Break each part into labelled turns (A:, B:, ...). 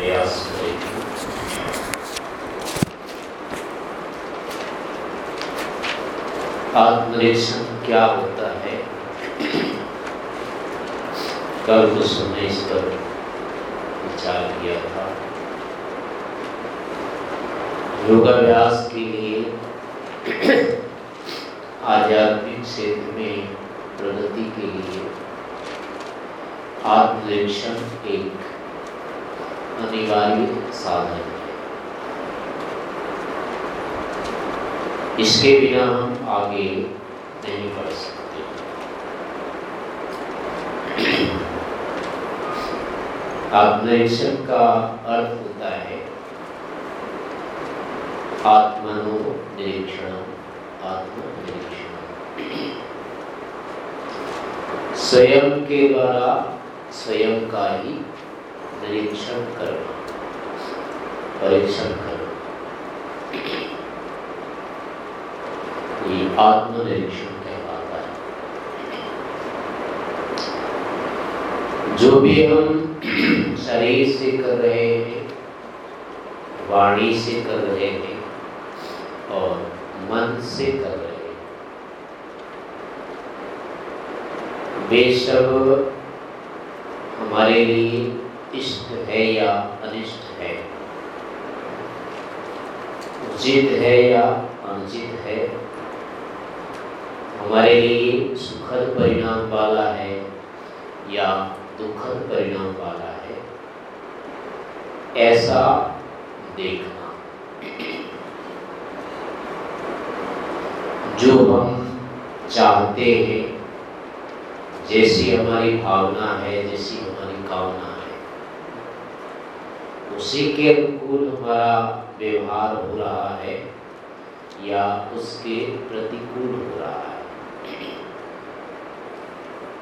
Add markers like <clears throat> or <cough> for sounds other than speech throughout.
A: प्रयास करेंगे आत्मनिरीक्षण क्या होता है? कल कुछ हमने इस पर विचार किया था। योगाभ्यास के लिए आध्यात्मिक क्षेत्र में प्रगति के लिए आत्मनिरीक्षण एक अनिवार्य साधन। इसके बिना हम आगे नहीं बढ़ सकते। आत्मनिरीक्षण का अर्थ होता है आत्मनो निरीक्षण आत्मनिरीक्षण। स्वयं के द्वारा स्वयं का ही निरीक्षण करना परीक्षण करना ये आत्मनिरीक्षण कहलाता है। जो भी हम शरीर से कर रहे हैं, वाणी से कर रहे हैं, और मन से कर रहे हैं वे सब हमारे लिए इष्ट है या अनिष्ट है? उचित है या अनुचित है? हमारे लिए सुखद परिणाम वाला है या दुखद परिणाम वाला है? ऐसा देखना। जो हम चाहते हैं, जैसी हमारी भावना है, जैसी हमारी कामना है उसी के अनुकूल हमारा व्यवहार हो रहा है या उसके प्रतिकूल हो रहा है।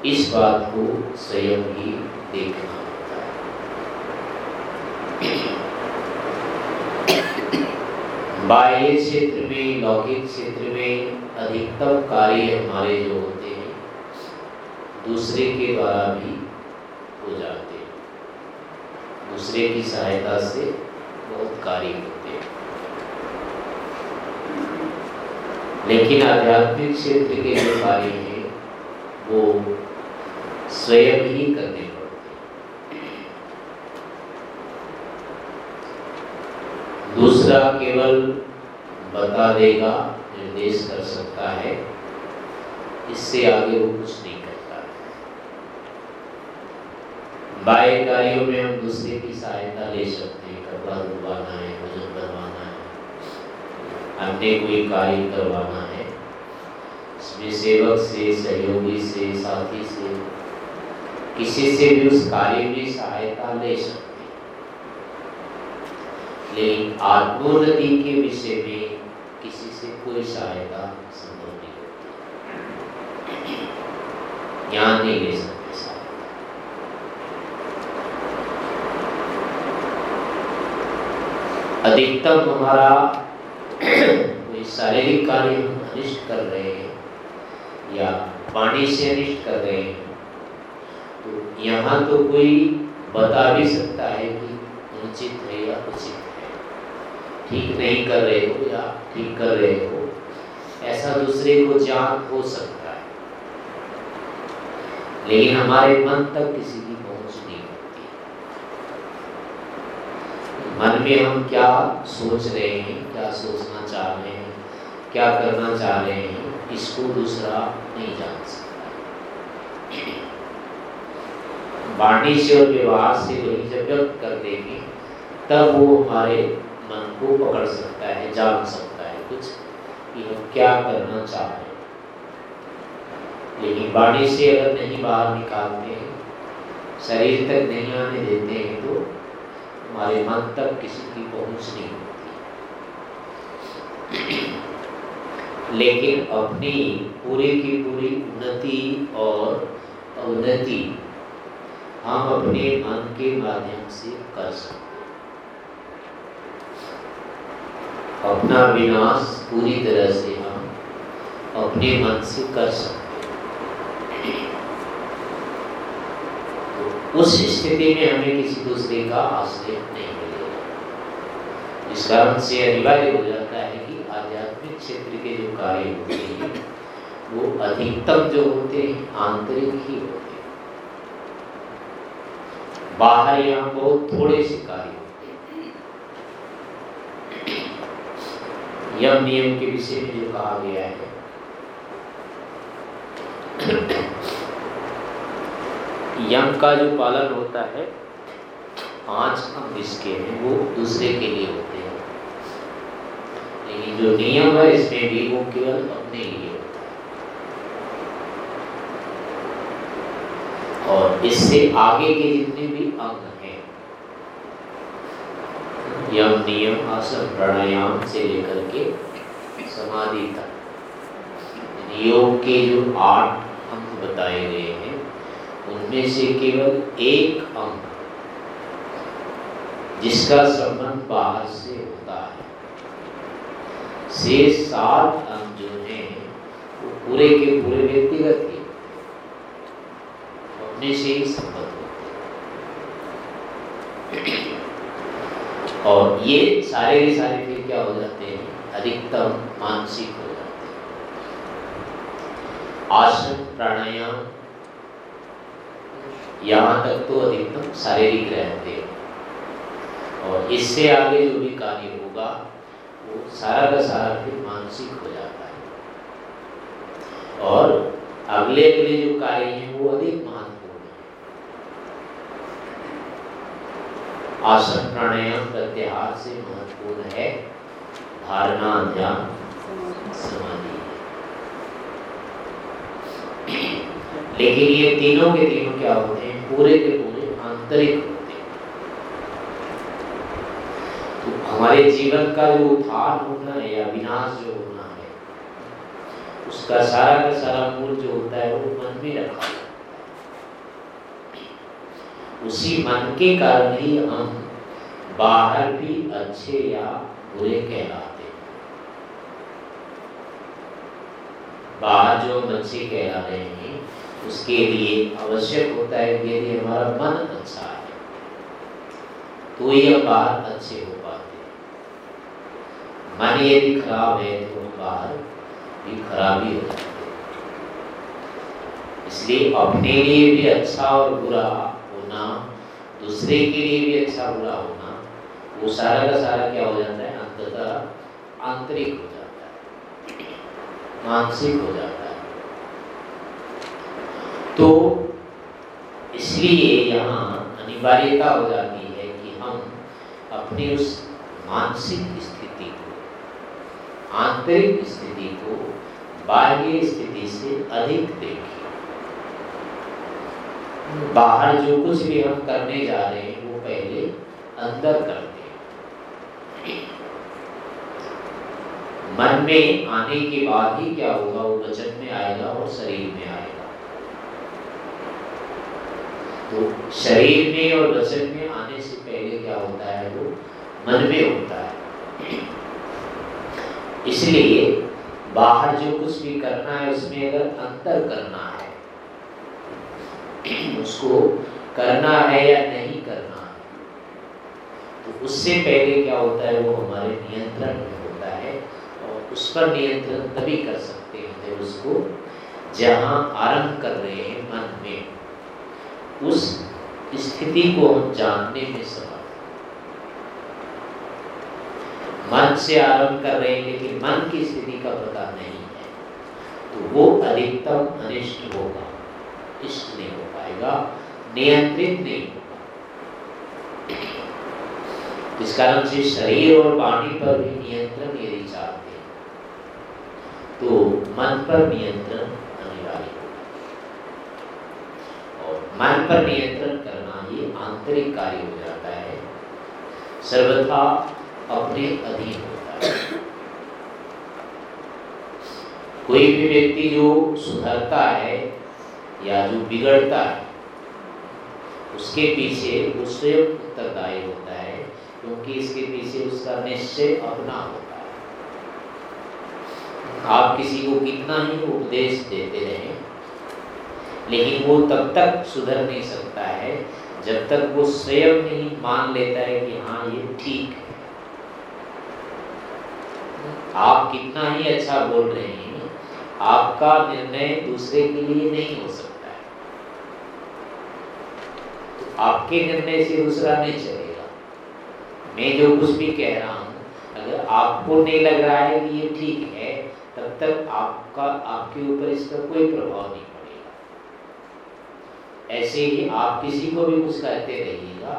A: इस बात को स्वयं ही देखना होता है। बाह्य क्षेत्र में, लौकिक क्षेत्र में अधिकतम कार्य हमारे जो होते हैं, दूसरे के द्वारा भी हो जाते हैं। दूसरे की सहायता से बहुत कार्य होते हैं। लेकिन आध्यात्मिक क्षेत्र के जो कार्य हैं, वो स्वयं ही करने पड़ते दूसरा केवल बता देगा, निर्देश कर सकता है, इससे आगे वो कुछ नहीं। बाह्य कार्यों में हम दूसरे की सहायता ले सकते हैं, कपड़ा धुलवाना है, भोजन करवाना है हमने कोई कार्य करवाना है। इसमें सेवक से, सहयोगी से, साथी से, किसी से भी उस कार्य में सहायता ले सकते लेकिन आत्मोन्नति के विषय में किसी से कोई सहायता संभव नहीं होती। ज्ञान नहीं ले सकते। अधिकतम हमारा कोई शारीरिक कार्य अनिष्ट कर रहे हैं, या पानी से अनिष्ट कर रहे हैं तो यहाँ तो कोई बता भी सकता है कि अनुचित है या उचित है। ठीक नहीं कर रहे हो या ठीक कर रहे हो, ऐसा दूसरे को ज्ञान हो सकता है। लेकिन हमारे मन तक किसी की मन में हम क्या सोच रहे हैं, क्या सोचना चाह रहे हैं, क्या करना चाह रहे हैं, इसको दूसरा नहीं जान सकता। से और व्यवहार से वही जब व्यक्त कर देंगे, तब वो हमारे मन को पकड़ सकता है, जान सकता है कुछ कि हम क्या करना चाह रहे हैं। लेकिन वाणी से अगर नहीं बाहर निकालते हैं, शरीर तक नहीं आने देते हैं तो हमारे मन तक किसी की पहुँच नहीं होती। लेकिन अपनी पूरी की पूरी उन्नति और अवनति हम अपने मन के माध्यम से कर सकते अपना विनाश पूरी तरह से हम अपने मन से कर सकते तो उस स्थिति में हमें किसी दूसरे का आश्रय नहीं मिलेगा। इस कारण से अनिवार्य हो जाता है कि आध्यात्मिक क्षेत्र के जो कार्य होते हैं, वो अधिकतम जो होते हैं, आंतरिक ही होते हैं। बाहर यहाँ बहुत थोड़े से कार्य होते यम नियम के विषय में जो कहा गया है यम का जो पालन होता है, पाँच अंग इसके हैं, वो दूसरे के लिए होते हैं। लेकिन जो नियम है, इसमें भी वो केवल अपने लिए होता है। और इससे आगे के जितने भी अंग हैं, यम नियम, आसन, प्राणायाम से लेकर के समाधि तक योग के जो आठ अंग बताए गए हैं उनमें से केवल एक अंग जिसका संबंध बाहर से होता है। से सात अंग जो हैं, वो पूरे के पूरे व्यक्तिगत ही। अपने से ही संबंध होते और ये सारे के सारे फिर क्या हो जाते हैं? अधिकतम मानसिक हो जाते हैं। आसन प्राणायाम यहाँ तक तो अधिकतम शारीरिक रहते। हैं और इससे आगे जो भी कार्य होगा, वो सारा का सारा फिर मानसिक हो जाता है। और अगले अगले जो कार्य हैं, वो अधिक महत्वपूर्ण है। आसन प्राणायाम प्रत्याहार से महत्वपूर्ण है। धारणा, ध्यान, समाधि। लेकिन ये तीनों के तीनों क्या होते हैं? पूरे के पूरे आंतरिक होते तो हमारे जीवन का जो उद्धार होना है या विनाश जो होना है, उसका सारा का सारा मूल जो होता है वो मन में रखा है। उसी मन के कारण ही हम बाहर भी अच्छे या बुरे कहलाते बाहर जो मन से कहला रहे हैं उसके लिए आवश्यक होता है कि यदि हमारा मन अच्छा है तो ही हम बाहर अच्छे हो पाते मन यदि खराब है तो हम बाहर भी खराब हो जाते इसलिए अपने लिए भी अच्छा और बुरा होना, दूसरे के लिए भी अच्छा बुरा होना, वो सारा का सारा क्या हो जाता है? अंततः आंतरिक हो जाता है। मानसिक हो जाता है। तो इसलिए यहाँ अनिवार्यता हो जाती है कि हम अपनी उस मानसिक स्थिति को, आंतरिक स्थिति को बाह्य स्थिति से अधिक देखें। बाहर जो कुछ भी हम करने जा रहे हैं, वो पहले अंदर करते मन में आने के बाद ही क्या होगा? वो वचन में आएगा और शरीर में आएगा। तो शरीर में और वचन में आने से पहले क्या होता है वो? मन में होता है। इसलिए बाहर जो कुछ भी करना है, उसमें अगर अंतर करना है, उसको करना है या नहीं करना है तो उससे पहले क्या होता है? वो हमारे नियंत्रण में होता है और उस पर नियंत्रण तभी कर सकते हैं जब उसको जहाँ आरंभ कर रहे हैं मन में। उस स्थिति को हम जानने में समर्थ मन से आरंभ कर रहे हैं, लेकिन मन की स्थिति का पता नहीं है। तो वो अधिकतम अनिष्ट होगा, इष्ट नहीं हो पाएगा, नियंत्रित नहीं होगा। इस कारण से शरीर और वाणी पर भी नियंत्रण यदि चाहते तो मन पर नियंत्रण मन पर नियंत्रण करना ये आंतरिक कार्य हो जाता है। सर्वथा अपने अधीन होता है। कोई भी व्यक्ति जो सुधरता है या जो बिगड़ता है, उसके पीछे वो स्वयं उत्तरदायी होता है, क्योंकि इसके पीछे उसका निश्चय अपना होता है। आप किसी को कितना ही उपदेश देते रहें लेकिन वो तब तक सुधर नहीं सकता है, जब तक वो स्वयं नहीं मान लेता है कि हाँ ये ठीक आप कितना ही अच्छा बोल रहे हैं, आपका निर्णय दूसरे के लिए नहीं हो सकता है। तो आपके निर्णय से दूसरा नहीं चलेगा। मैं जो कुछ भी कह रहा हूँ, अगर आपको नहीं लग रहा है कि ये ठीक है, तब तक आपका, आपके ऊपर इसका कोई प्रभाव नहीं। ऐसे ही आप किसी को भी कुछ कहते रहिएगा,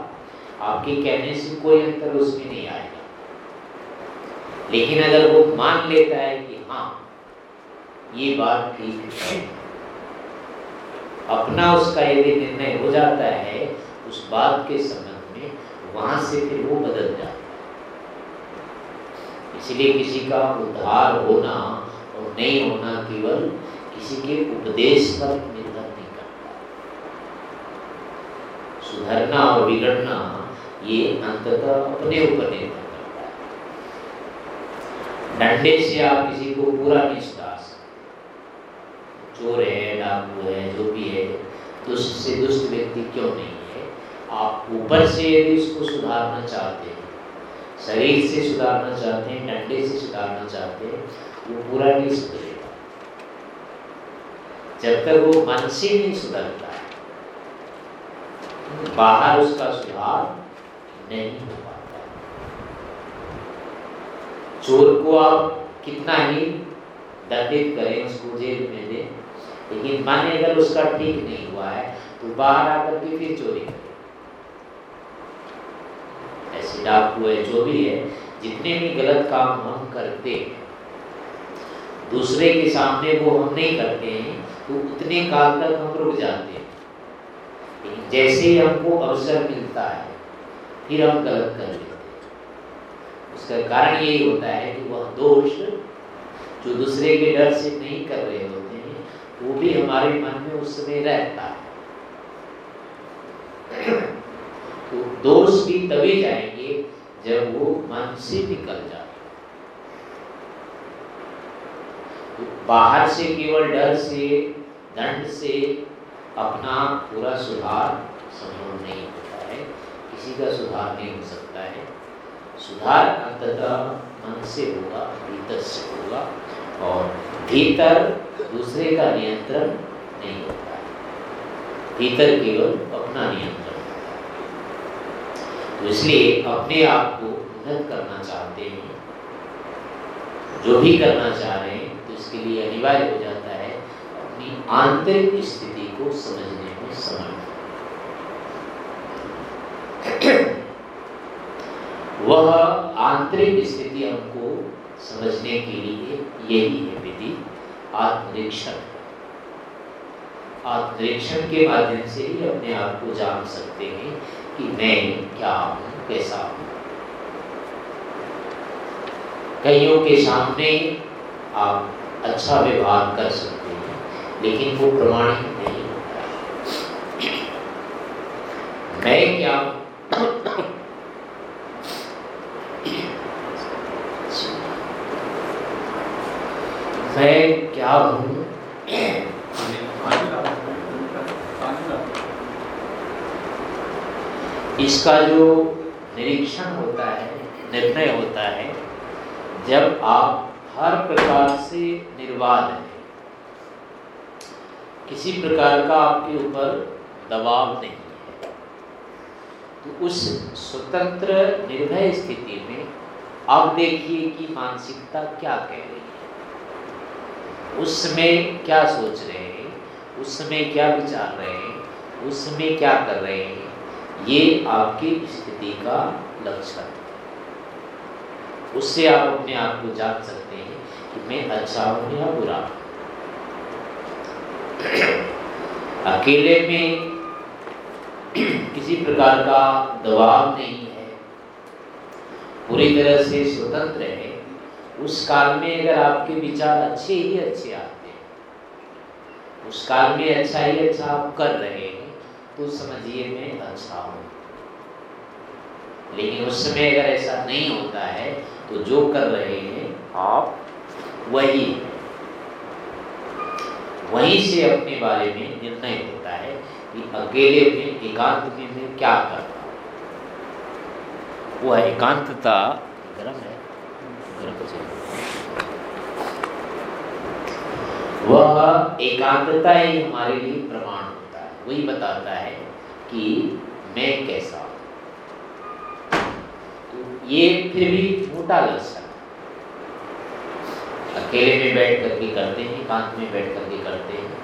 A: आपके कहने से कोई अंतर उसमें नहीं आएगा। लेकिन अगर वो मान लेता है कि हाँ ये बात ठीक है, अपना उसका यदि निर्णय हो जाता है, उस बात के संबंध में वहाँ से फिर वो बदल जाता है। इसलिए किसी का उद्धार होना और नहीं होना केवल किसी के उपदेश पर निर्भर नहीं करता सुधरना और बिगड़ना, ये अंततः अपने ऊपर निर्भर करता है। डंडे से आप किसी को पूरा नहीं चोर है, डाकू है, जो भी है, दुष्ट से दुष्ट व्यक्ति क्यों नहीं है? आप ऊपर से यदि उसको सुधारना चाहते हैं, शरीर से सुधारना चाहते हैं, डंडे से सुधारना चाहते हैं, वो पूरा नहीं सुधरेगा जब तक वो मन से नहीं सुधरता बाहर उसका सुधार नहीं हो पाता। चोर को आप कितना ही दंडित करें उसको जेल में दें, लेकिन मन अगर उसका ठीक नहीं हुआ है तो बाहर आकर के फिर चोरी ऐसे डाकू है, जो भी है, जितने भी गलत काम हम करते हैं, दूसरे के सामने वो हम नहीं करते हैं तो उतने काल तक हम रुक जाते हैं। जैसे ही हमको अवसर मिलता है, फिर हम गलत कर लेते हैं। उसका कारण यही होता है कि वह दोष जो दूसरे के डर से नहीं कर रहे होते हैं, वो भी हमारे मन में उस समय रहता है। तो दोष भी तभी जाएँगे जब वो मन से निकल जाए तो बाहर से केवल डर से, दंड से अपना पूरा सुधार संभव नहीं होता है। किसी का सुधार नहीं हो सकता है। सुधार अंततः मन से होगा, भीतर से होगा और भीतर दूसरे का नियंत्रण नहीं होता है। भीतर केवल अपना नियंत्रण होता है। तो इसलिए अपने आप को उन्नत करना चाहते हैं। जो भी करना चाह रहे हैं तो इसके लिए अनिवार्य हो जाता है अपनी आंतरिक स्थिति को समझने में समर्थ वह आंतरिक स्थिति हमको समझने के लिए यही है विधि, आत्मनिरीक्षण। आत्मनिरीक्षण के माध्यम से ही अपने आप को जान सकते हैं कि मैं क्या हूँ, कैसा हूँ। कईयों के सामने आप अच्छा व्यवहार कर सकते लेकिन वो प्रमाणित नहीं। होता मैं क्या मैं क्या हूँ? इसका जो निरीक्षण होता है, निर्णय होता है, जब आप हर प्रकार से निर्वाध हैं किसी प्रकार का आपके ऊपर दबाव नहीं है। तो उस स्वतंत्र निर्भय स्थिति में आप देखिए कि मानसिकता क्या कह रही है। उसमें क्या सोच रहे हैं उसमें क्या विचार रहे हैं, उस समय क्या कर रहे हैं, ये आपकी स्थिति का लक्षण है। उससे आप अपने आप को जान सकते हैं कि मैं अच्छा हूँ या बुरा अकेले में किसी प्रकार का दबाव नहीं है। पूरी तरह से स्वतंत्र है। उस काल में अगर आपके विचार अच्छे ही अच्छे आते हैं, उस काल में अच्छा ही अच्छा आप कर रहे हैं तो समझिए मैं अच्छा हूँ। लेकिन उस समय अगर ऐसा नहीं होता है तो जो कर रहे हैं आप, वही वहीं से अपने बारे में निर्णय होता है कि अकेले में एकांत में मैं क्या कर रहा वो एकांतता गर्म है, गर्म वह एकांतता ही हमारे लिए प्रमाण होता है। वही बताता है कि मैं कैसा तो ये फिर भी मोटा सकता अकेले में बैठ करके करते हैं, एकांत में बैठ करके करते हैं।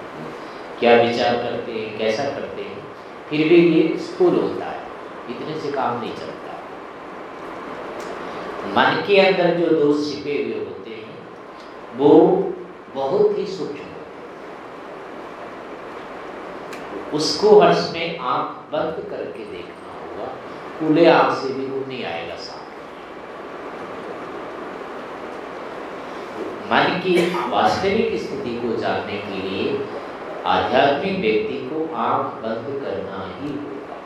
A: क्या विचार करते हैं, कैसा करते हैं? फिर भी ये स्थूल होता है, इतने से काम नहीं चलता। मन के अंदर जो दोष छिपे हुए होते हैं, वो बहुत ही सूक्ष्म होते हैं। उसको हर्ष में आँख बंद करके देखना होगा, खुले आँख से भी वो नहीं आएगा सामने। मन की वास्तविक स्थिति को जानने के लिए आध्यात्मिक व्यक्ति को आँख बंद करना ही होगा।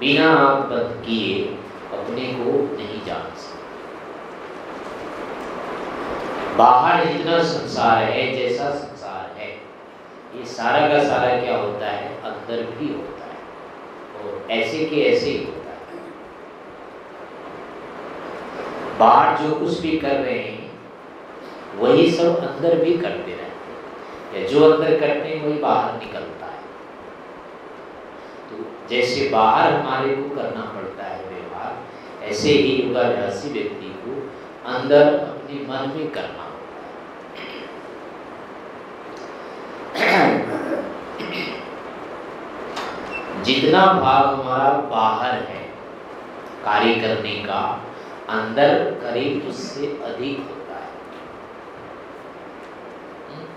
A: बिना आँख बंद किए अपने को नहीं जान सकते। बाहर जितना संसार है, जैसा संसार है, ये सारा का सारा क्या होता है? अंदर भी होता है। और ऐसे के ऐसे ही होता है बाहर जो कुछ भी कर रहे हैं, वही सब अंदर भी करते रहते हैं। या जो अंदर करते हैं, वही बाहर निकलता है। तो जैसे बाहर हमारे को करना पड़ता है व्यवहार, ऐसे ही योगाभ्यासी व्यक्ति को अंदर अपने मन में करना होता है। जितना भाग हमारा बाहर है, कार्य करने का अंदर करीब उससे अधिक होता है।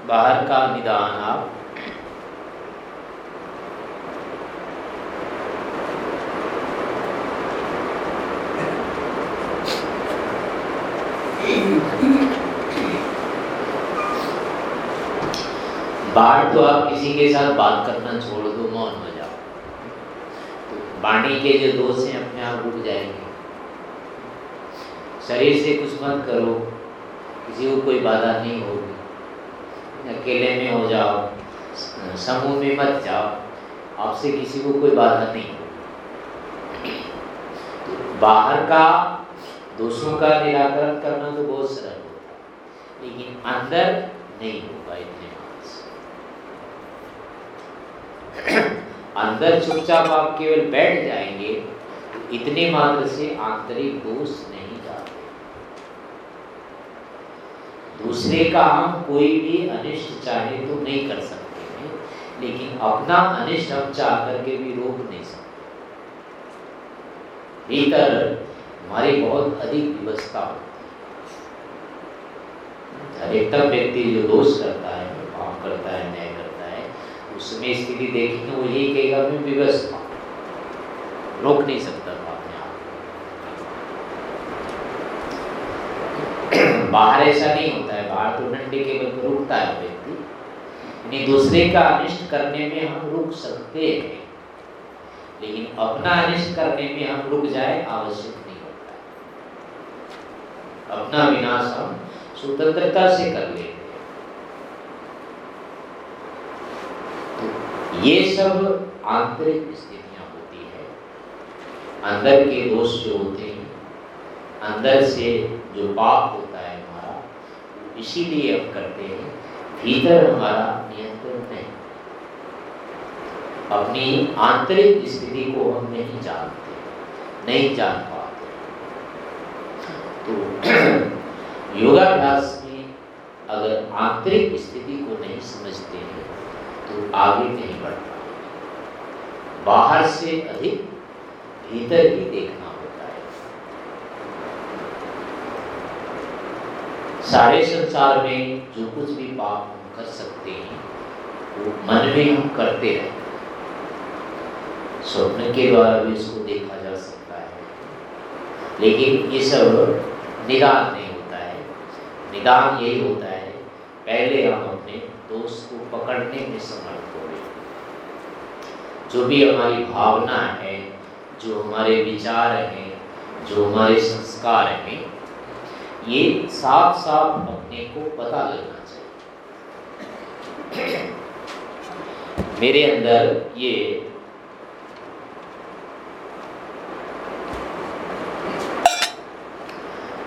A: बाहर का निदान आप बाहर तो आप किसी के साथ बात करना छोड़ दो, मौन हो जाओ। तो वाणी के जो दोष हैं, अपने आप रुक जाएँगे। शरीर से कुछ मत करो। किसी को कोई बाधा नहीं होगी। अकेले में हो जाओ, समूह में मत जाओ। आपसे किसी को कोई बाधा नहीं तो बाहर का, दोषों का निराकरण करना तो बहुत सरल होता है, लेकिन अंदर नहीं होगा इतने अंदर चुपचाप आप केवल बैठ जाएँगे तो इतने मात्र से आंतरिक दोष नहीं दूसरे का हम कोई भी अनिष्ट चाहे तो नहीं कर सकते हैं, लेकिन अपना अनिष्ट हम चाह करके भी रोक नहीं सकते। भीतर हमारी बहुत अधिक व्यवस्था होती है। अधिकतम व्यक्ति जो दोष करता है काम करता है, न्याय करता है, उसमें स्थिति देखेंगे वो यही कहेगा, मैं व्यवस्था। रोक नहीं सकता बाहर ऐसा नहीं होता है, बाहर तो डंडे के बल रुकता है व्यक्ति। यानी दूसरे का अनिष्ट करने में हम रुक सकते हैं। लेकिन अपना अनिष्ट करने में हम रुक जाए आवश्यक नहीं होता है। अपना विनाश हम स्वतंत्रता से कर लेते तो ये सब आंतरिक स्थितियाँ होती है। अंदर के दोष जो होते हैं, अंदर से जो पाप होता इसीलिए हम करते हैं, भीतर हमारा नियंत्रण नहीं। अपनी आंतरिक स्थिति को हम नहीं जानते, नहीं जान पाते। तो <clears throat> योगाभ्यास में अगर आंतरिक स्थिति को नहीं समझते हैं तो आगे नहीं बढ़ बाहर से अधिक, भीतर ही देखना सारे संसार में जो कुछ भी पाप हम कर सकते हैं, वो मन में हम करते रहते स्वप्न के द्वारा भी इसको देखा जा सकता है। लेकिन ये सब निदान नहीं होता है। निदान यही होता है, पहले हम अपने दोस्त को पकड़ने में समर्थ हो गए। जो भी हमारी भावना है, जो हमारे विचार हैं, जो हमारे संस्कार हैं ये साफ़ साफ़ अपने को पता लगना चाहिए। मेरे अंदर ये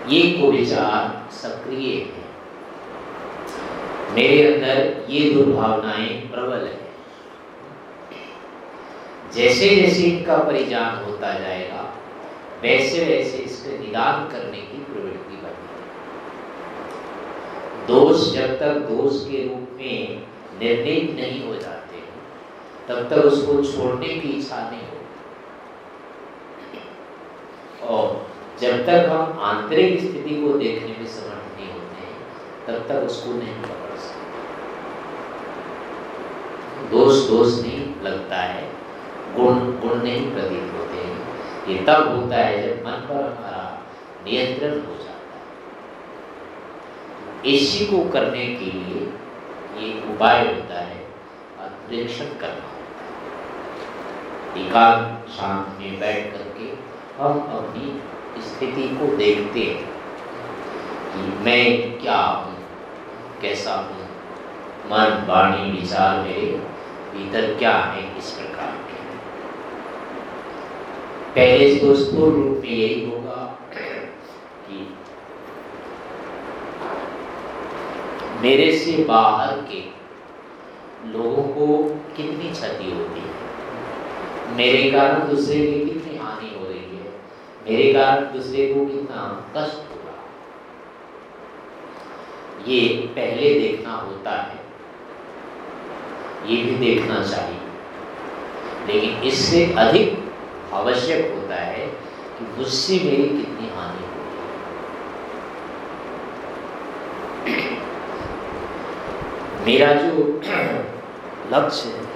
A: ये को विचार सक्रिय है। मेरे अंदर ये दुर्भावनाएँ प्रबल है। जैसे जैसे इनका परिजान होता जाएगा वैसे वैसे इसके निदान करने की प्रवृत्ति दोष जब तक दोष के रूप में निर्णित नहीं हो जाते तब तक उसको छोड़ने की इच्छा नहीं होती। और जब तक हम आंतरिक स्थिति को देखने में समर्थ नहीं होते तब तक उसको नहीं पकड़ सकते। दोष दोष नहीं लगता है, गुण गुण नहीं प्रतीत होते हैं। ये तब होता है जब मन पर हमारा नियंत्रण हो जाता इसी को करने के लिए ये उपाय होता है अंतरिक्षण करना होता है। एकांत शांत में बैठ करके हम अपनी स्थिति को देखते हैं कि मैं क्या हूँ, कैसा हूँ। मन वाणी विचार मेरे भीतर क्या है इस प्रकार के। पहले तो स्थूल रूप में यही होगा कि मेरे से बाहर के लोगों को कितनी क्षति होती है? मेरे कारण दूसरे की कितनी हानि हो रही है? मेरे कारण दूसरे को कितना कष्ट हो रहा ये पहले देखना होता है। ये भी देखना चाहिए। लेकिन इससे अधिक आवश्यक होता है कि मुझसे मेरी कितनी हानि हो मेरा जो लक्ष्य। है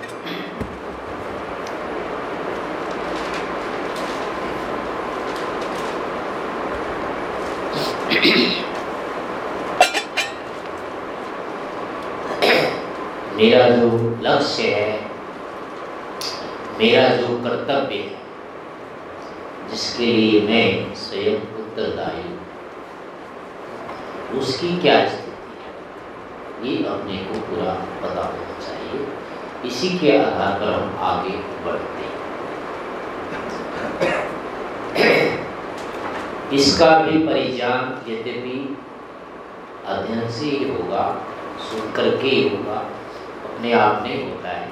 A: मेरा जो लक्ष्य है। मेरा जो कर्तव्य है, जिसके लिए मैं स्वयं उत्तरदायी उसकी क्या स्थिति ये अपने को पूरा पता होना चाहिए। इसी के आधार पर हम आगे बढ़ते हैं। इसका भी परिजान यद्यपि अध्ययन से ही होगा, सुन करके ही होगा, अपने आप नहीं होता है।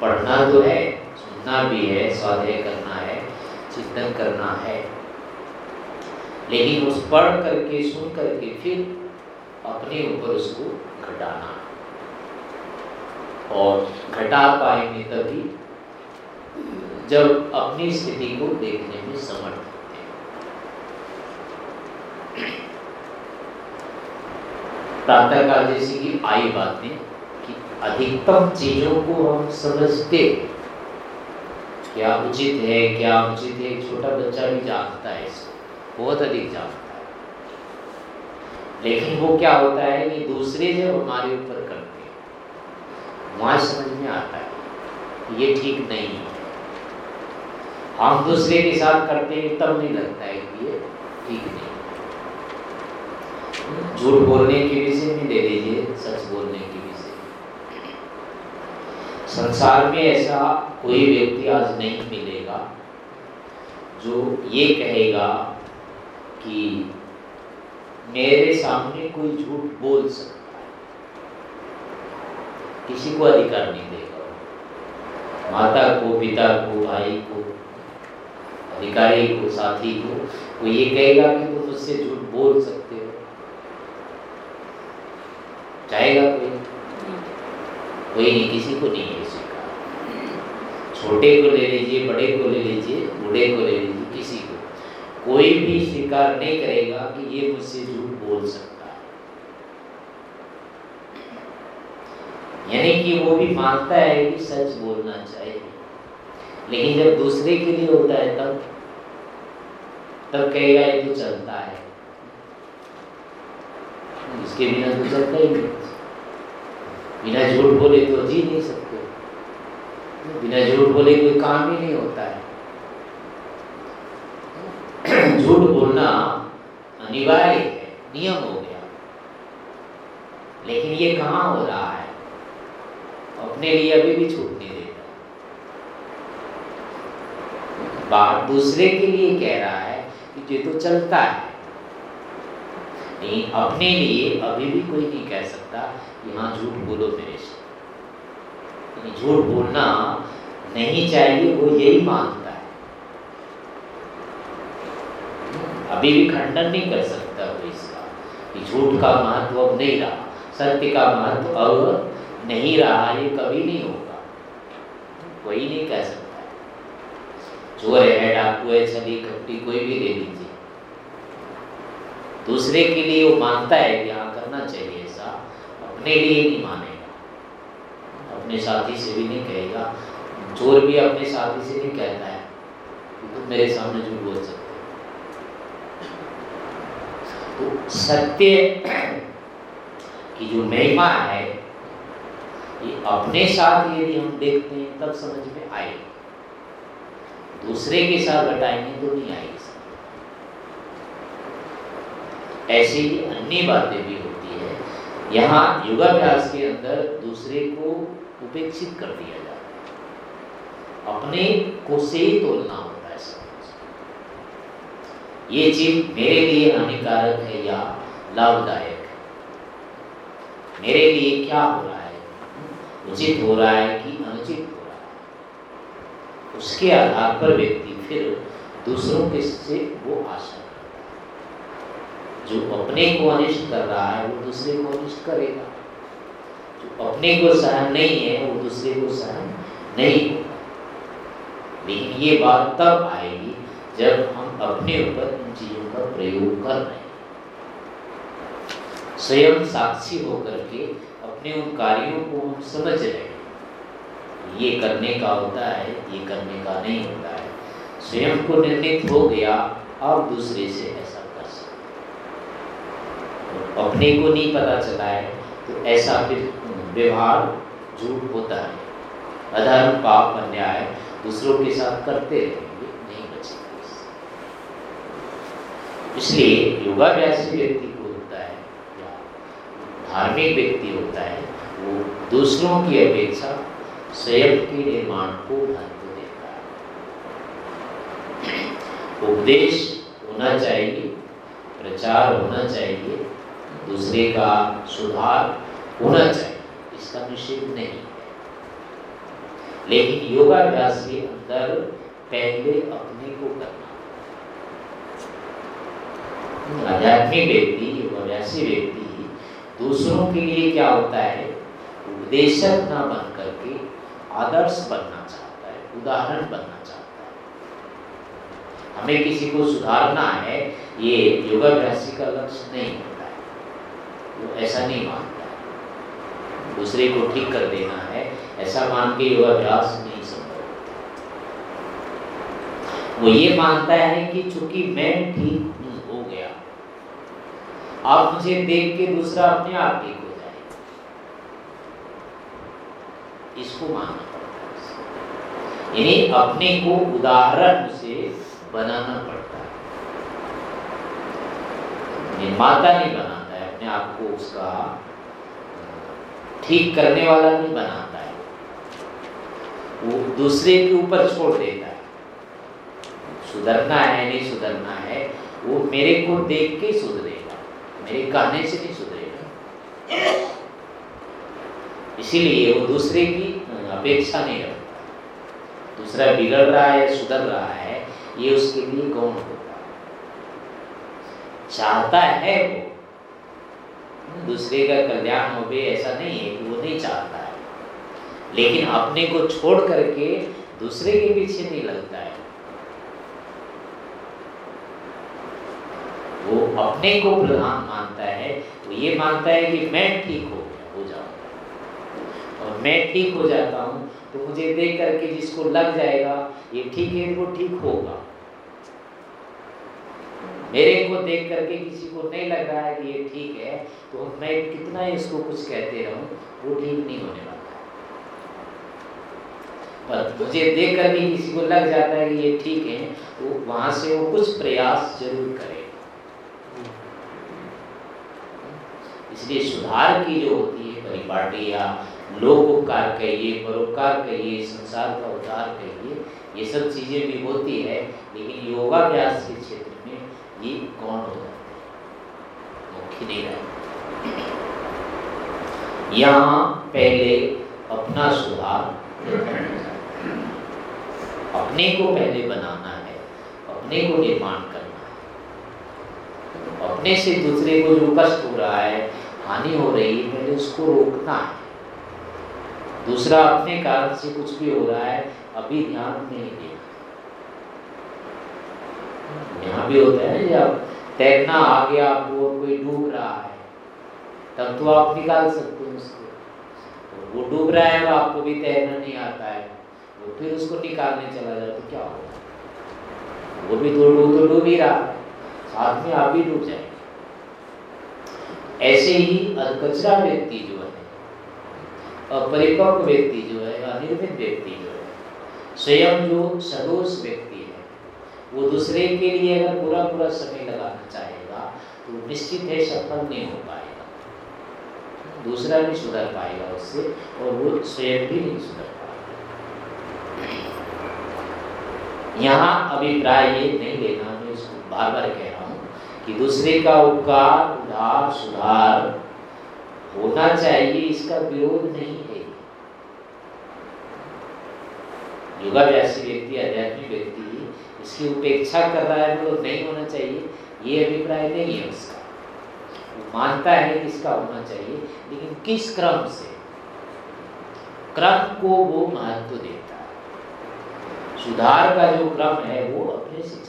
A: पढ़ना तो है, सुनना भी है, स्वाध्याय करना है, चिंतन करना है। लेकिन उस पढ़ करके, सुन करके फिर अपने ऊपर उसको घटाना। और घटा पाएँगे तभी जब अपनी स्थिति को देखने में समर्थ होते प्रातः काल जैसी की आई बातें कि अधिकतम चीज़ों को हम समझते क्या उचित है, क्या उचित है छोटा बच्चा भी जानता है इसको, बहुत अधिक जानता है। लेकिन वो क्या होता है कि दूसरे जब हमारे ऊपर करते वहाँ समझ में आता है ये ठीक नहीं है। हम दूसरे के साथ करते हैं, तब नहीं लगता है कि ये ठीक नहीं झूठ बोलने के विषय में दे दीजिए, सच बोलने के संसार में ऐसा कोई व्यक्ति आज नहीं मिलेगा जो ये कहेगा कि मेरे सामने कोई झूठ बोल सकता। है किसी को अधिकार नहीं देगा माता को, पिता को, भाई को, अधिकारी को, साथी को, वो ये कहेगा कि तुम मुझसे झूठ बोल सकते हो। चाहेगा कोई? कोई नहीं, किसी को नहीं है छोटे को ले लीजिए, बड़े को ले लीजिए, बूढ़े को ले लीजिए। कोई भी स्वीकार नहीं करेगा कि ये मुझसे झूठ बोल सकता है। यानी कि वो भी मानता है कि सच बोलना चाहिए। लेकिन जब दूसरे के लिए होता है तब तब कहेगा, ये तो चलता है। इसके बिना तो चलता ही नहीं। बिना झूठ बोले तो जी नहीं सकते। बिना झूठ बोले कोई काम ही नहीं होता है। झूठ बोलना अनिवार्य है, नियम हो गया। लेकिन ये कहाँ हो रहा है? अपने लिए अभी भी छूट नहीं देता। बात दूसरे के लिए कह रहा है कि ये तो चलता है। नहीं, अपने लिए अभी भी कोई नहीं कह सकता कि हाँ झूठ बोलो मेरे से। झूठ बोलना नहीं चाहिए, वो यही मानता भी खंडन नहीं कर सकता वो इसका। झूठ का महत्व अब नहीं रहा। सत्य का महत्व अब नहीं रहा, ये कभी नहीं होगा। कोई नहीं कह सकता। चोर है, डाकू है छली कपटी, कोई भी ले लीजिए दूसरे के लिए वो मानता है कि हाँ करना चाहिए ऐसा। अपने लिए नहीं मानेगा। अपने साथी से भी नहीं कहेगा। चोर भी अपने साथी से नहीं कहता है। तुम मेरे सामने झूठ बोल सकते तो सत्य की जो महिमा है, ये अपने साथ यदि हम देखते हैं, तब समझ में आएगी। दूसरे के साथ घटाएँगे तो नहीं आएगी ऐसी ही अन्य बातें भी होती है। यहाँ योगाभ्यास के अंदर दूसरे को उपेक्षित कर दिया जाता है। अपने को से ही तोलना होता ये चीज़ मेरे लिए हानिकारक है या लाभदायक है? मेरे लिए क्या हो रहा है? उचित हो रहा है कि अनुचित हो रहा है? उसके आधार पर व्यक्ति फिर दूसरों के से वो आशा जो अपने को अनिष्ट कर रहा है, वो दूसरे को अनिष्ट करेगा। जो अपने को सहन नहीं है, वो दूसरे को सहन नहीं होगा। लेकिन ये बात तब आएगी जब हम अपने ऊपर इन चीज़ों का प्रयोग कर रहे हैं, स्वयं साक्षी होकर के अपने उन कार्यों को हम समझ रहे हैं, ये करने का होता है, ये करने का नहीं होता है, स्वयं को निर्णित हो गया अब दूसरे से ऐसा कर सकते तो अपने को नहीं पता चला है तो ऐसा फिर व्यवहार झूठ होता है। अधर्म, पाप, अन्याय दूसरों के साथ करते रहेंगे नहीं बचेंगे इसलिए योगाभ्यासी व्यक्ति को होता है, या धार्मिक व्यक्ति होता है, वो दूसरों की अपेक्षा स्वयं के निर्माण को महत्व देता है। उपदेश होना चाहिए, प्रचार होना चाहिए, दूसरे का सुधार होना चाहिए, इसका निषेध नहीं है। लेकिन योगाभ्यास के अंदर पहले अपने को करना आध्यात्मिक व्यक्ति योगाभ्यासी व्यक्ति, दूसरों के लिए क्या होता है? उपदेशक ना बन करके आदर्श बनना चाहता है, उदाहरण बनना चाहता है। हमें किसी को सुधारना है, ये योगाभ्यासी का लक्ष्य नहीं होता है। वो ऐसा नहीं मानता है। दूसरे को ठीक कर देना है, ऐसा मान के योगाभ्यास नहीं संभव वो ये मानता है कि चूँकि मैं ठीक आप मुझे देख के दूसरा अपने आप ठीक हो जाए। इसको मानना पड़ता है यानी अपने को उदाहरण से बनाना पड़ता है। माता नहीं बना अपने आप को उसका ठीक करने वाला नहीं बनाता है। वो दूसरे के ऊपर छोड़ देता है। सुधरना है, नहीं सुधरना है, वो मेरे को देख के सुधरेगा। मेरे कहने से नहीं सुधरेगा। इसीलिए वो दूसरे की अपेक्षा नहीं रखता। दूसरा बिगड़ रहा है, सुधर रहा है, ये उसके लिए गौण होता चाहता है वो। दूसरे का कल्याण हो गए ऐसा नहीं है कि वो नहीं चाहता है। लेकिन अपने को छोड़ करके दूसरे के पीछे नहीं लगता है वो अपने को प्रधान मानता है वो ये मानता है कि मैं ठीक हो गया हो जाऊँगा और मैं ठीक हो जाता हूँ तो मुझे देख करके जिसको लग जाएगा, ये ठीक है, वो ठीक होगा। मेरे को देख करके किसी को नहीं लग रहा है कि ये ठीक है तो मैं कितना इसको कुछ कहते रहूँ, वो ठीक नहीं होने वाला पर मुझे देख करके किसी को लग जाता है कि ये ठीक है तो वहाँ से वो कुछ प्रयास ज़रूर करे। इसलिए सुधार की जो होती है, परिपाटी या लोक उपकार कहिए, परोपकार कहिए, संसार का उद्धार कहिए, ये सब चीज़ें भी होती है, लेकिन योगाभ्यास के क्षेत्र में ये कौन हो जाते हैं? मुख्य नहीं रहते यहाँ पहले अपना सुधार, अपने को पहले बनाना है, अपने को निर्माण करना है, अपने से दूसरे को जो कष्ट हो रहा है हानि हो रही है पहले उसको रोकना है। दूसरा, अपने कारण से कुछ भी हो रहा है, अभी ध्यान नहीं देना। यहाँ भी होता है जब तैरना आ गया आपको और कोई डूब रहा है, तब तो आप निकाल सकते हो उसको। वो डूब रहा है और आपको भी तैरना नहीं आता है, वो फिर उसको निकालने चला जाए तो क्या होगा? वो भी तो डूब तो डूब ही रहा है। साथ में आप भी डूब जाए ऐसे ही अधकचरा व्यक्ति जो है, अपरिपक्व व्यक्ति जो है, अनिर्मित व्यक्ति जो है, स्वयं जो सदोष व्यक्ति है, वो दूसरे के लिए अगर पूरा पूरा समय लगाना चाहेगा तो निश्चित है सफल नहीं हो पाएगा। दूसरा भी सुधर पाएगा उससे और वो स्वयं भी नहीं सुधर पाएगा। यहाँ अभिप्राय ये नहीं लेना, मैं इसको बार बार कह रहा कि दूसरे का उपकार, उधार, सुधार होना चाहिए, इसका विरोध नहीं है। योगाभ्यासी व्यक्ति, आध्यात्मिक व्यक्ति इसकी उपेक्षा कर रहा है तो नहीं होना चाहिए, ये अभिप्राय नहीं है उसका। वो मानता है कि इसका होना चाहिए, लेकिन किस क्रम से? क्रम को वो महत्व देता है। सुधार का जो क्रम है, वो अपने चलेगा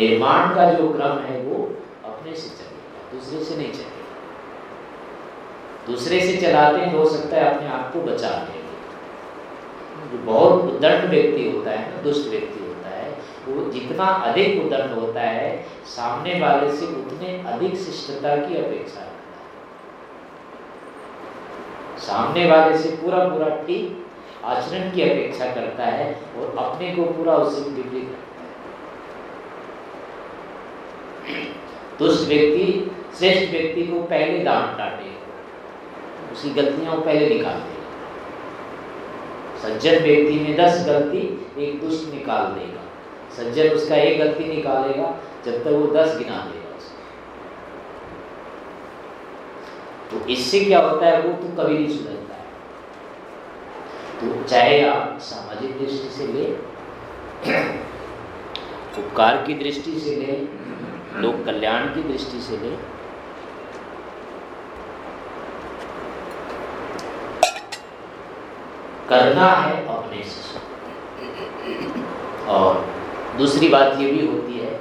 A: निर्माण का जो क्रम है वो अपने से चलेगा, दूसरे से नहीं चलेगा। दूसरे से चलाते हो सकता है अपने आप को बचा लेंगे जो बहुत उदंड व्यक्ति होता है ना, दुष्ट व्यक्ति होता है, वो जितना अधिक उदंड होता है, सामने वाले से उतने अधिक शिष्टता की अपेक्षा रखता है। सामने वाले से पूरा पूरा ठीक आचरण की अपेक्षा करता है और अपने को पूरा उससे विपरीत रखता है। दुष्ट व्यक्ति, श्रेष्ठ व्यक्ति को पहले दांत डांटे उसकी गलतियाँ वो पहले निकाल देगा सज्जन व्यक्ति में दस गलती, एक दुष्ट निकाल देगा। सज्जन उसका एक गलती निकालेगा, जब तक वो दस गिना देगा तो इससे क्या होता है, वो तो कभी नहीं सुधरता है। तो चाहे आप सामाजिक दृष्टि से ले, <clears throat> उपकार की दृष्टि से ले लोक कल्याण की दृष्टि से ले। करना है अपने और दूसरी बात ये भी होती है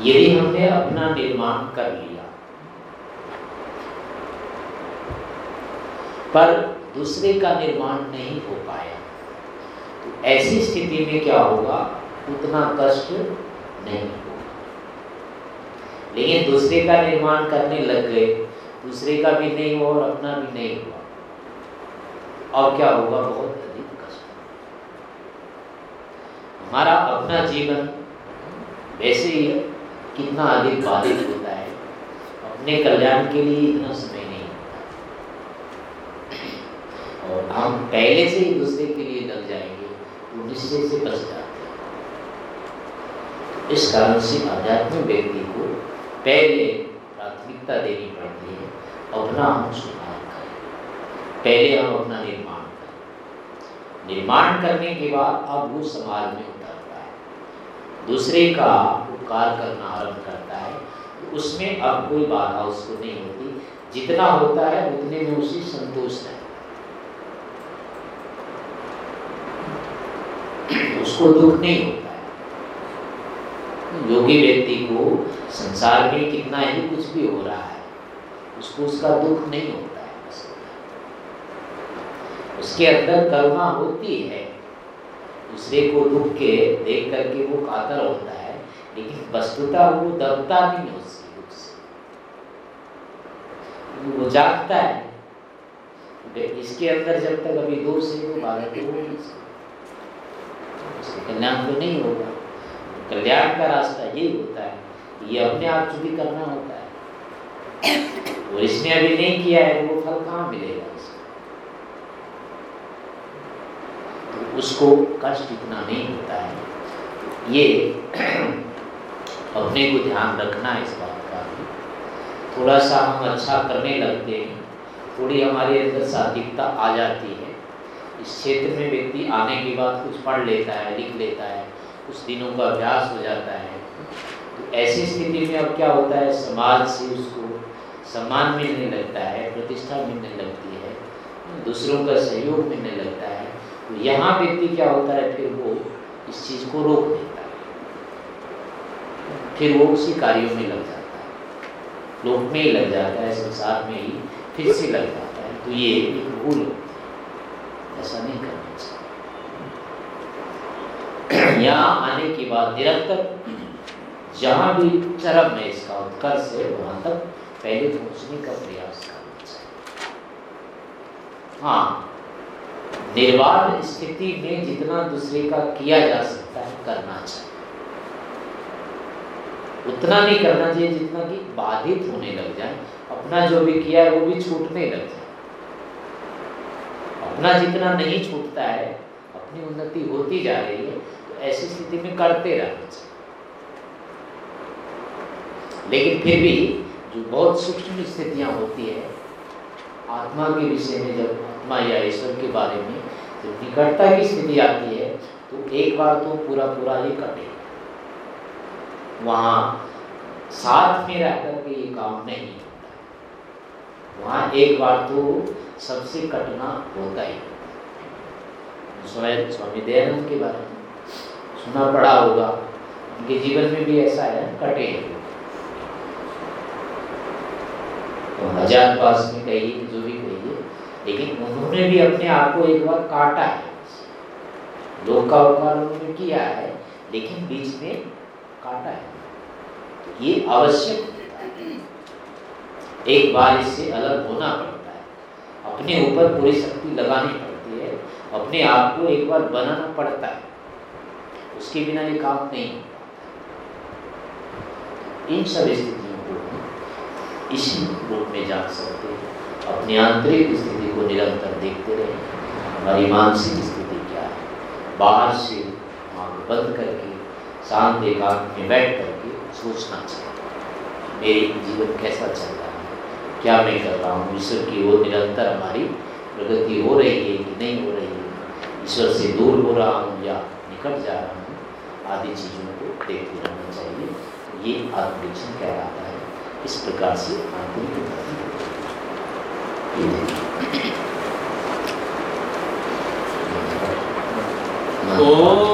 A: यदि हमने अपना निर्माण कर लिया। पर दूसरे का निर्माण नहीं हो पाया। तो ऐसी स्थिति में क्या होगा? उतना कष्ट नहीं होगा। लेकिन दूसरे का निर्माण करने लग गए। दूसरे का भी नहीं हुआ और अपना भी नहीं हुआ। और क्या होगा? बहुत अधिक कष्ट। हमारा अपना जीवन वैसे ही कितना अधिक बाधित होता है। अपने कल्याण के लिए इतना समय नहीं होता। और हम पहले से ही दूसरे के लिए लग जाएँगे तो निश्चय से बच जाते हैं। इस कारण से आध्यात्मिक व्यक्ति पहले प्राथमिकता देनी पड़ती है, अपना हम सुधार करें। पहले हम अपना निर्माण करें। निर्माण करने के बाद अब वो समाज में उतरता है। दूसरे का उपकार करना आरंभ करता है तो उसमें अब कोई बाधा उसको नहीं होती। जितना होता है, उतने में उसे संतोष है। उसको दुख नहीं होता। योगी व्यक्ति को संसार में कितना ही कुछ भी हो रहा है, उसको उसका दुख नहीं होता है। उसके अंदर करुणा होती है। दूसरे को दुख के देख करके वो कातर होता है, लेकिन वस्तुता वो दबता नहीं है उसके दुख से। वो जागता है। इसके अंदर जब तक अभी दूर से वो बाधा कल्याण तो नहीं होगा। कल्याण का रास्ता यही होता है। ये अपने आप चुकी करना होता है। और इसने अभी नहीं किया है, वो फल कहाँ मिलेगा तो उसको कष्ट इतना नहीं होता है। ये अपने को ध्यान रखना है इस बात का थोड़ा सा हम अच्छा करने लगते हैं। थोड़ी हमारे अंदर सात्विकता आ जाती है। इस क्षेत्र में व्यक्ति आने के बाद कुछ पढ़ लेता है, लिख लेता है। कुछ दिनों का अभ्यास हो जाता है तो ऐसी स्थिति में अब क्या होता है? समाज से उसको सम्मान मिलने लगता है, प्रतिष्ठा मिलने लगती है, दूसरों का सहयोग मिलने लगता है तो यहाँ व्यक्ति क्या होता है? फिर वो इस चीज़ को रोक देता है। फिर वो उसी कार्यों में लग जाता है। लोक में ही लग जाता है, संसार में ही फिर से लग जाता है तो ये एक भूल होती है। ऐसा नहीं करना <coughs> यहाँ आने के बाद निरंतर जहाँ भी चरम है इसका उत्कर्ष है, वहाँ तक पहले पहुँचने का प्रयास करना चाहिए। हाँ निर्वाण स्थिति में जितना दूसरे का किया जा सकता है, करना चाहिए। उतना नहीं करना चाहिए जितना कि बाधित होने लग जाए। अपना जो भी किया है, वो भी छूटने लग जाए। अपना जितना नहीं छूटता है, अपनी उन्नति होती जा रही है ऐसी स्थिति में करते रहना चाहिए। लेकिन फिर भी जो बहुत सूक्ष्म स्थितियाँ होती है, आत्मा के विषय में जब आत्मा या ईश्वर के बारे में जब निकटता की स्थिति आती है तो एक बार तो पूरा पूरा ही कटे। वहाँ साथ में रह करके ये काम नहीं वहाँ एक बार तो सबसे कटना होता ही। स्वामी स्वामी दयानंद के बारे में सुना पड़ा होगा उनके जीवन में भी ऐसा है, कटे तो हज़ार पास में कहिए जो भी कहिए लेकिन उन्होंने भी अपने आप को एक बार काटा है। लोग का उपकार उन्होंने किया है, लेकिन बीच में काटा है। तो ये आवश्यक एक बार इससे अलग होना पड़ता है। अपने ऊपर पूरी शक्ति लगानी पड़ती है। अपने आप को एक बार बनाना पड़ता है। उसके बिना ये काम नहीं। इन सब स्थितियों को इसी रूप में जान सकते हैं। अपनी आंतरिक स्थिति को निरंतर देखते रहे। हमारी मानसिक स्थिति क्या है? बाहर से आँख बंद करके, शांत एकांत में बैठ करके सोचना चाहिए। मेरे जीवन कैसा चल रहा है? क्या मैं कर रहा हूँ? ईश्वर की ओर निरंतर हमारी प्रगति हो रही है कि नहीं हो रही है? ईश्वर से दूर हो रहा हूँ या निकट जा रहा हूँ? आदि चीज़ों को देखते रहना चाहिए। ये आत्मरीक्षण कहलाता है। इस प्रकार से आंतरिक
B: ओ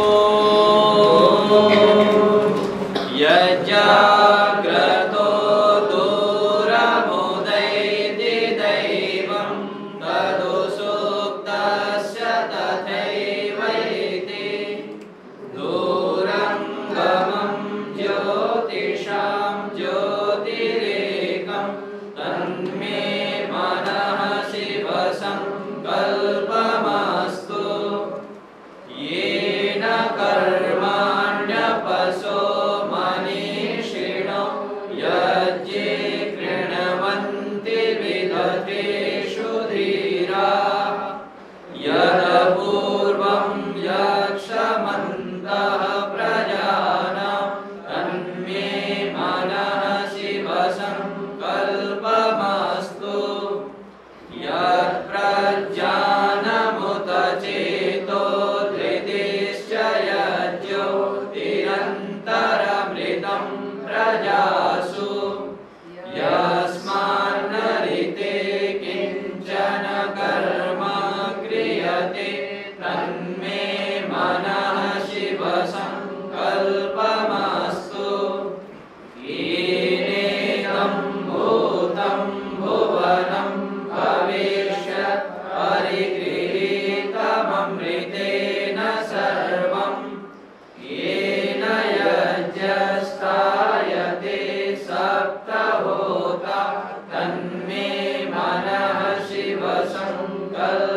B: Bye.